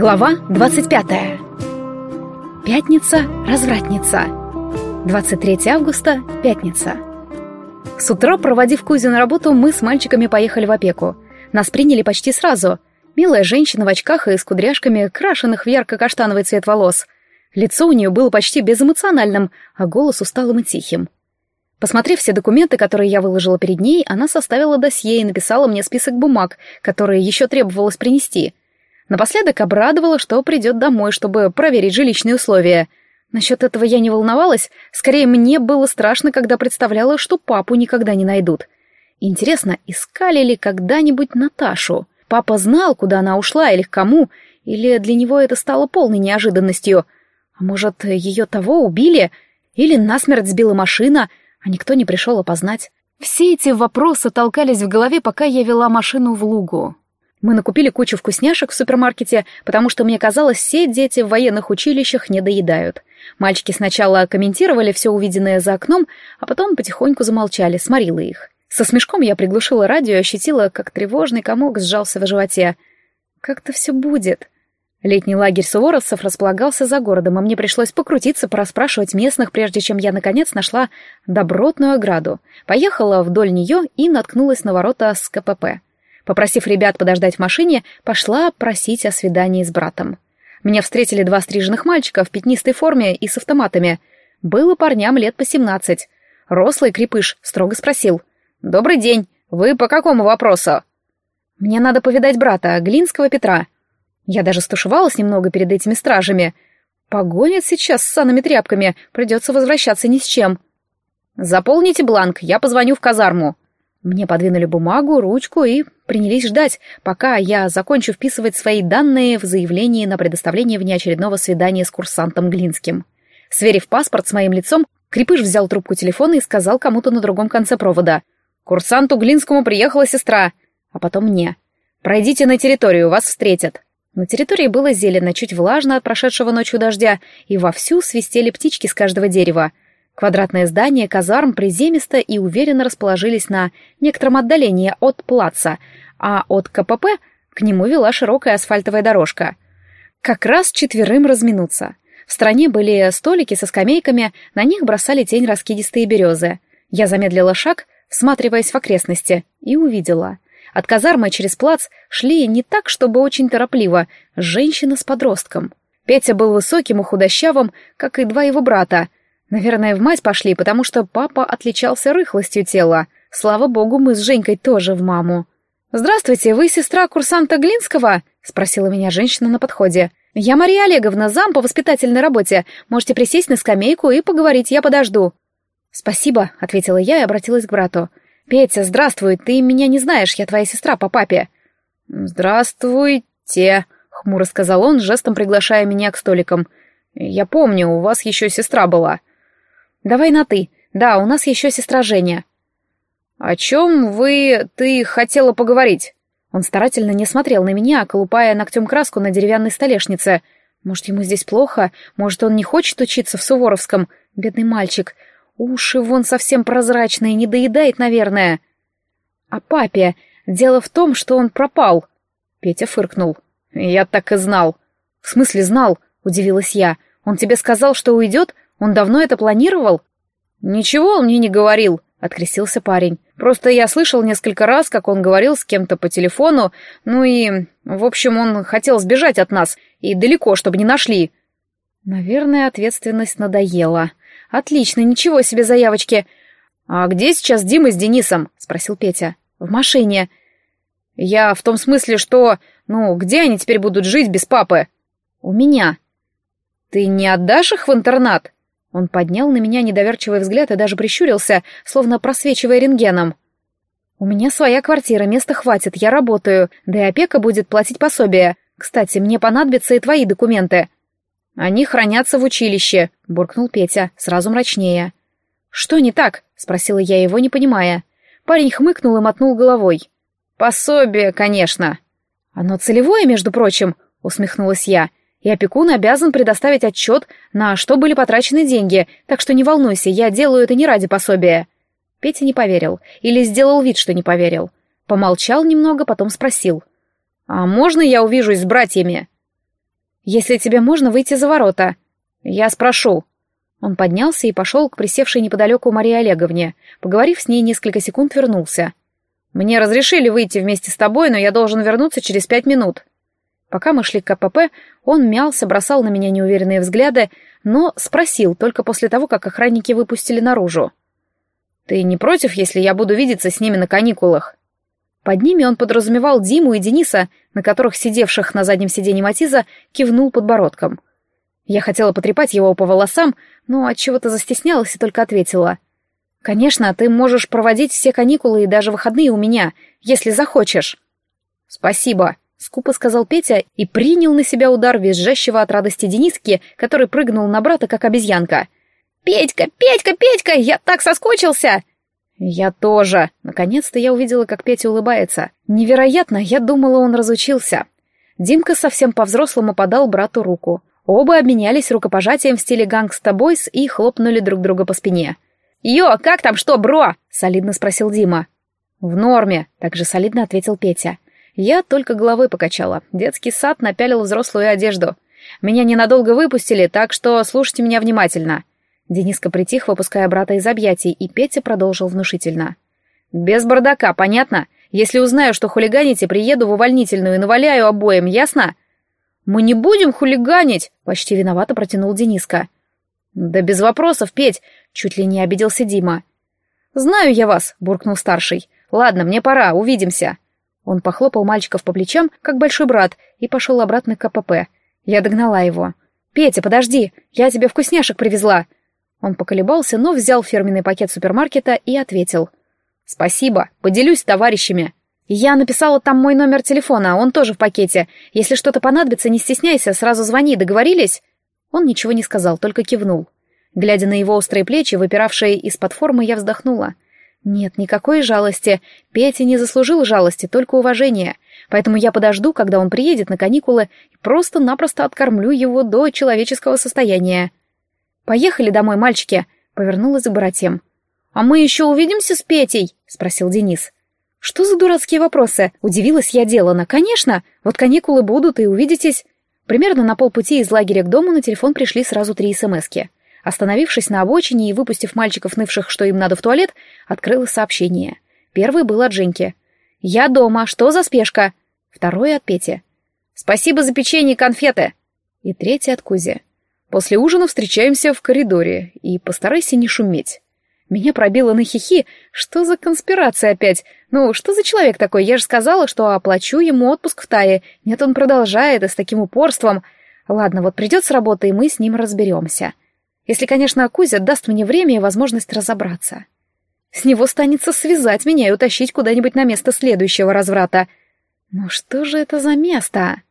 Глава 25. Пятница, развратница. 23 августа, пятница. С утра, проводив Кузю на работу, мы с мальчиками поехали в опеку. Нас приняли почти сразу. Милая женщина в очках и с кудряшками, крашенных в ярко-каштановый цвет волос. Лицо у нее было почти безэмоциональным, а голос усталым и тихим. Посмотрев все документы, которые я выложила перед ней, она составила досье и написала мне список бумаг, которые еще требовалось принести — Напоследок обрадовала, что придет домой, чтобы проверить жилищные условия. Насчет этого я не волновалась, скорее мне было страшно, когда представляла, что папу никогда не найдут. Интересно, искали ли когда-нибудь Наташу? Папа знал, куда она ушла или к кому, или для него это стало полной неожиданностью. А может, ее того убили? Или насмерть сбила машина, а никто не пришел опознать? Все эти вопросы толкались в голове, пока я вела машину в лугу. Мы накупили кучу вкусняшек в супермаркете, потому что мне казалось, все дети в военных училищах не доедают. Мальчики сначала комментировали все увиденное за окном, а потом потихоньку замолчали, сморила их. Со смешком я приглушила радио и ощутила, как тревожный комок сжался в животе. Как-то все будет. Летний лагерь суворовцев располагался за городом, и мне пришлось покрутиться, пораспрашивать местных, прежде чем я, наконец, нашла добротную ограду. Поехала вдоль нее и наткнулась на ворота с КПП. Попросив ребят подождать в машине, пошла просить о свидании с братом. Меня встретили два стриженных мальчика в пятнистой форме и с автоматами. Было парням лет по семнадцать. Рослый крепыш строго спросил. «Добрый день. Вы по какому вопросу?» «Мне надо повидать брата, Глинского Петра». Я даже стушевалась немного перед этими стражами. Погонят сейчас с санными тряпками, придется возвращаться ни с чем. «Заполните бланк, я позвоню в казарму», мне подвинули бумагу, ручку и принялись ждать, пока я закончу вписывать свои данные в заявление на предоставление внеочередного свидания с курсантом Глинским. Сверив паспорт с моим лицом, Крепыш взял трубку телефона и сказал кому-то на другом конце провода. «Курсанту Глинскому приехала сестра». А потом мне. «Пройдите на территорию, вас встретят». На территории было зелено, чуть влажно от прошедшего ночью дождя, и вовсю свистели птички с каждого дерева — Квадратное здание казарм приземисто и уверенно расположились на некотором отдалении от плаца, а от КПП к нему вела широкая асфальтовая дорожка. Как раз четверым разминуться. В стороне были столики со скамейками, на них бросали тень раскидистые березы. Я замедлила шаг, всматриваясь в окрестности, и увидела. От казармы через плац шли не так, чтобы очень торопливо, женщина с подростком. Петя был высоким и худощавым, как и два его брата — Наверное, в мать пошли, потому что папа отличался рыхлостью тела. Слава богу, мы с Женькой тоже в маму. «Здравствуйте, вы сестра курсанта Глинского?» — спросила меня женщина на подходе. «Я Мария Олеговна, зам по воспитательной работе. Можете присесть на скамейку и поговорить, я подожду». «Спасибо», — ответила я и обратилась к брату. «Петя, здравствуй, ты меня не знаешь, я твоя сестра по папе». «Здравствуйте», — хмуро сказал он, жестом приглашая меня к столикам. «Я помню, у вас еще сестра была». «Давай на «ты». Да, у нас еще сестра Женя». «О чем вы... ты хотела поговорить?» Он старательно не смотрел на меня, колупая ногтем краску на деревянной столешнице. Может, ему здесь плохо? Может, он не хочет учиться в Суворовском? Бедный мальчик. Уши вон совсем прозрачные, не доедает, наверное. А папе? Дело в том, что он пропал. Петя фыркнул. Я так и знал. В смысле знал? Удивилась я. Он тебе сказал, что уйдет? Он давно это планировал?» «Ничего он мне не говорил», — открестился парень. «Просто я слышал несколько раз, как он говорил с кем-то по телефону, ну и, в общем, он хотел сбежать от нас, и далеко, чтобы не нашли». «Наверное, ответственность надоела. Отлично, ничего себе заявочки». «А где сейчас Дима с Денисом?» — спросил Петя. «В машине». «Я в том смысле, что... Ну, где они теперь будут жить без папы?» «У меня». «Ты не отдашь их в интернат?» Он поднял на меня недоверчивый взгляд и даже прищурился, словно просвечивая рентгеном. «У меня своя квартира, места хватит, я работаю, да и опека будет платить пособие. Кстати, мне понадобятся и твои документы». «Они хранятся в училище», — буркнул Петя, сразу мрачнее. «Что не так?» — спросила я его, не понимая. Парень хмыкнул и мотнул головой. «Пособие, конечно». «Оно целевое, между прочим», — усмехнулась я и опекун обязан предоставить отчет, на что были потрачены деньги, так что не волнуйся, я делаю это не ради пособия». Петя не поверил, или сделал вид, что не поверил. Помолчал немного, потом спросил. «А можно я увижусь с братьями?» «Если тебе можно выйти за ворота». «Я спрошу». Он поднялся и пошел к присевшей неподалеку Марии Олеговне. Поговорив с ней несколько секунд, вернулся. «Мне разрешили выйти вместе с тобой, но я должен вернуться через пять минут». Пока мы шли к КПП, он мялся, бросал на меня неуверенные взгляды, но спросил только после того, как охранники выпустили наружу. «Ты не против, если я буду видеться с ними на каникулах?» Под ними он подразумевал Диму и Дениса, на которых сидевших на заднем сиденье Матиза кивнул подбородком. Я хотела потрепать его по волосам, но от чего то застеснялась и только ответила. «Конечно, ты можешь проводить все каникулы и даже выходные у меня, если захочешь». «Спасибо», скупо сказал Петя и принял на себя удар визжащего от радости Дениски, который прыгнул на брата, как обезьянка. «Петька, Петька, Петька, я так соскучился!» «Я тоже!» Наконец-то я увидела, как Петя улыбается. Невероятно, я думала, он разучился. Димка совсем по-взрослому подал брату руку. Оба обменялись рукопожатием в стиле «Гангста Бойс» и хлопнули друг друга по спине. «Йо, как там что, бро?» — солидно спросил Дима. «В норме», — также солидно ответил Петя. Я только головой покачала. Детский сад напялил взрослую одежду. Меня ненадолго выпустили, так что слушайте меня внимательно. Дениска притих, выпуская брата из объятий, и Петя продолжил внушительно. «Без бардака, понятно? Если узнаю, что хулиганите, приеду в увольнительную и наваляю обоим, ясно?» «Мы не будем хулиганить!» — почти виновато протянул Дениска. «Да без вопросов, Петь!» — чуть ли не обиделся Дима. «Знаю я вас!» — буркнул старший. «Ладно, мне пора, увидимся!» Он похлопал мальчиков по плечам, как большой брат, и пошел обратно к КПП. Я догнала его. «Петя, подожди, я тебе вкусняшек привезла!» Он поколебался, но взял фирменный пакет супермаркета и ответил. «Спасибо, поделюсь с товарищами». «Я написала там мой номер телефона, он тоже в пакете. Если что-то понадобится, не стесняйся, сразу звони, договорились?» Он ничего не сказал, только кивнул. Глядя на его острые плечи, выпиравшие из-под формы, я вздохнула. Нет, никакой жалости. Петя не заслужил жалости, только уважения. Поэтому я подожду, когда он приедет на каникулы, и просто-напросто откормлю его до человеческого состояния. «Поехали домой, мальчики», — повернулась к братьям. «А мы еще увидимся с Петей?» — спросил Денис. «Что за дурацкие вопросы?» — удивилась я делано. «Конечно! Вот каникулы будут, и увидитесь». Примерно на полпути из лагеря к дому на телефон пришли сразу три смски. Остановившись на обочине и выпустив мальчиков, нывших, что им надо в туалет, открыла сообщение. Первый был от Женьки. «Я дома, что за спешка?» Второй от Пети. «Спасибо за печенье и конфеты!» И третий от Кузи. «После ужина встречаемся в коридоре, и постарайся не шуметь». Меня пробило на хихи. Что за конспирация опять? Ну, что за человек такой? Я же сказала, что оплачу ему отпуск в Тае. Нет, он продолжает, и с таким упорством. Ладно, вот придет с работы, и мы с ним разберемся. Если, конечно, Кузя даст мне время и возможность разобраться. С него станется связать меня и утащить куда-нибудь на место следующего разврата. Но что же это за место?